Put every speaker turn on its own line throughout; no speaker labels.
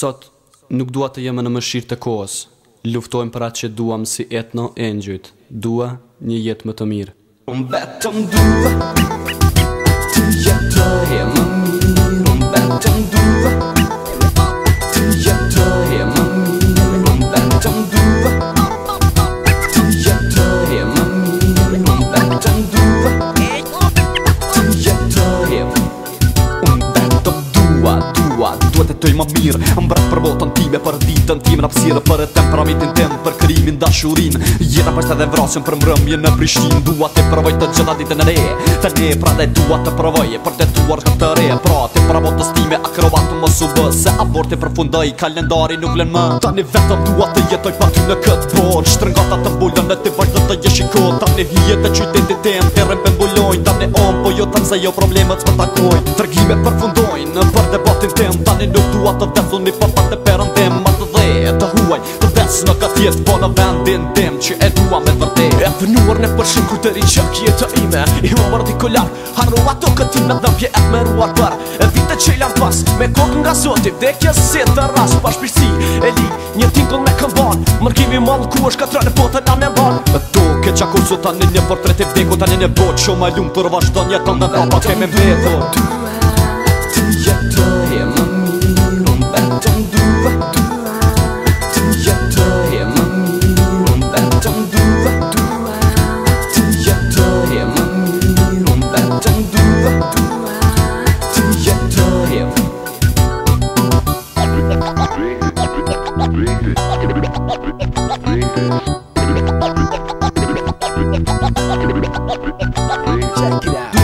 Sot nuk dua të jemë në mëshirë të kohës. Luftojmë për atë që duam si etno e Dua një jetë më të mirë.
Unë vetëm dua të jetë të
jetoj ma mirë Më bret për botën time, për ditën time Në pësirë për e temperamentin tim, për krimin dashurin Jeta për shte dhe vrasën për mërëmje në Prishtin Dua të provoj të gjitha ditën e re Të ne pra dhe dua të provoj Për të tuar të të re Pra të pra botës time, akrobatu më subë Se aborti për fundoj, kalendari nuk len më Tani vetëm dua të jetoj pa ty në këtë vor Shtrëngata të mbullon dhe të vajtë të jeshiko Tani hije të qytetit tem të rëmpe mbullojnë Tani om, po jo tam se jo problemet së më takoj Tërgime përfundojnë, për debatin tim Tani nuk shua të vetë Unë i për fatë të perën dhem Ma të dhe të huaj Të vetës në këtë jetë Po në vendin dhem Që e dua me vërte E për nuar në përshim Kuj të rinë që ime I më mërë t'i kolar Hanë roa të këtë të në E më rua tërë E vite që i lanë pas Me kokë nga zotim Dhe kje se të ras Pashpisi e li Një tingull me këmban Mërkimi malë ku është këtë rënë Po të nga me mbanë ke qa kur sotan Një një portret e vdeko Tani një bot Qo ma ljumë për vazhdo Një të ndër
Apo ke me mbeto Tu të jetë Më Check it out.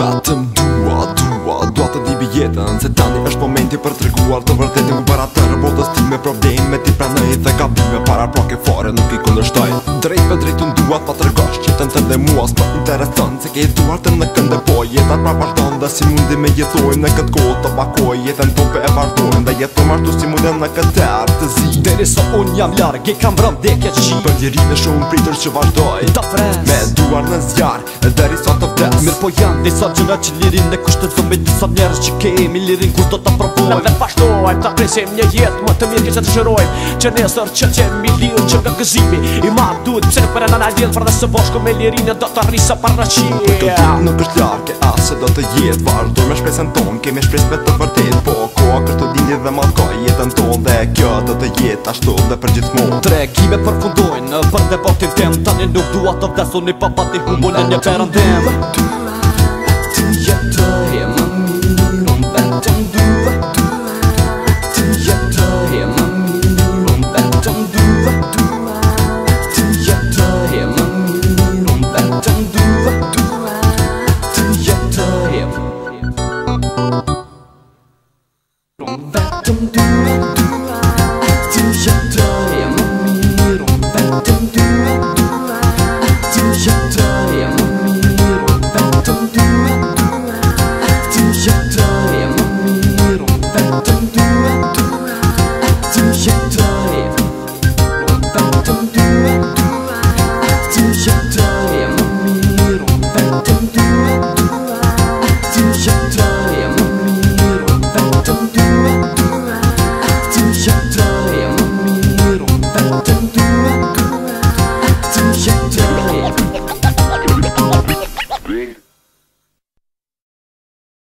Vatten, du og du og du hater de
begjærende ti për të reguar të vërtetim Më para të rëbotës ti me problem Me ti prane i dhe kapi me para Pra ke fare nuk i kundërshtaj Drejt për drejtun të Pa të regosh që të në të mua Së më se ke i duar të në kënde Po jetat pra pashton dhe si mundi me jetoj Në këtë kohë të pakoj Jetën tope e pardojnë Dhe jetë po martu si mundi në këtë erë të zi Dere sa unë jam largë Kam vrëm dhe ke qi Për njëri në shumë pritër që vazhdoj Me duar në
zjarë deri sa të vdes Mirë po janë Dhe sa gjëna që lirin Dhe kushtet fëmë Dhe sa njerës që kemi lirin Kus do të prof në dhe fashtoj të krisim një jetë më të mirë që të shëroj Që nesër që që mi lirë që nga gëzimi I marë duhet pëse për e në nalilë Fërë dhe së voshko me lirinë do të
rrisa për në qimë Për të tim nuk është larke asë do të jetë Vardur me shpesën ton, kemi shpes për të vërtit Po ko kër të dili dhe ma jetën ton Dhe kjo do të jetë ashtu dhe për gjithë mund Tre kime përfundojnë për debatin tem Tani nuk duat të vdesu një papati
humbun e një perëndim